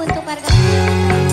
untuk warga